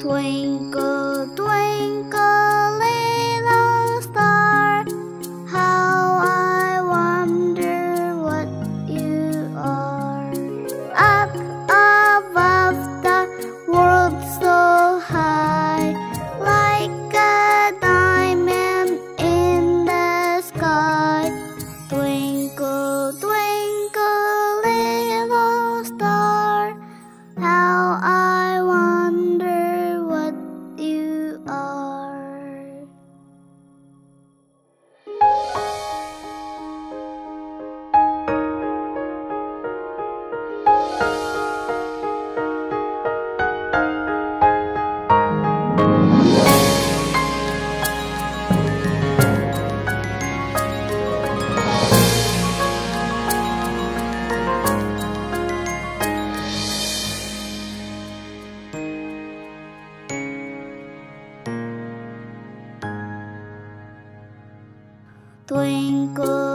Twinkle, twinkle. twinkle